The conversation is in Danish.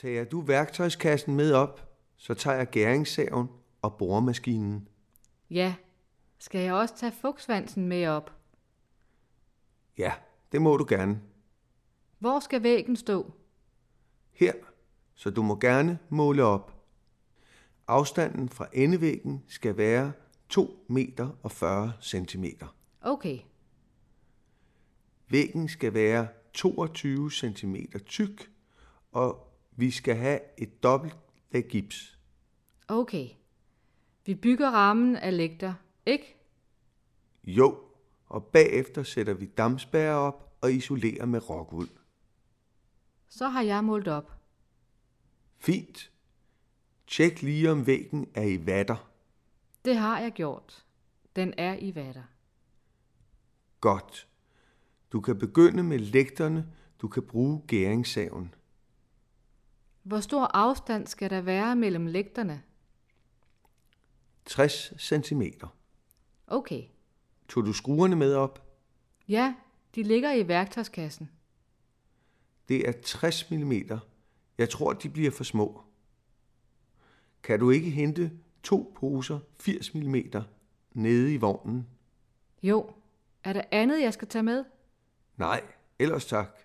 Tager du værktøjskassen med op, så tager jeg gæringssaven og boremaskinen. Ja. Skal jeg også tage fugtsvansen med op? Ja, det må du gerne. Hvor skal væggen stå? Her, så du må gerne måle op. Afstanden fra endevæggen skal være 2 meter og 40 centimeter. Okay. Væggen skal være 22 cm tyk, og vi skal have et dobbelt lag gips. Okay. Vi bygger rammen af lægter, ikke? Jo, og bagefter sætter vi dampspærrer op og isolerer med rockwool. Så har jeg målt op. Fint. Tjek lige om væggen er i vatter. Det har jeg gjort. Den er i vatter. Godt. Du kan begynde med lægterne. Du kan bruge gæringssaven. Hvor stor afstand skal der være mellem lægterne? 60 cm. Okay. Tog du skruerne med op? Ja, de ligger i værktøjskassen. Det er 60 mm. Jeg tror, de bliver for små. Kan du ikke hente to poser 80 mm nede i vognen? Jo. Er der andet, jeg skal tage med? Nej, ellers tak.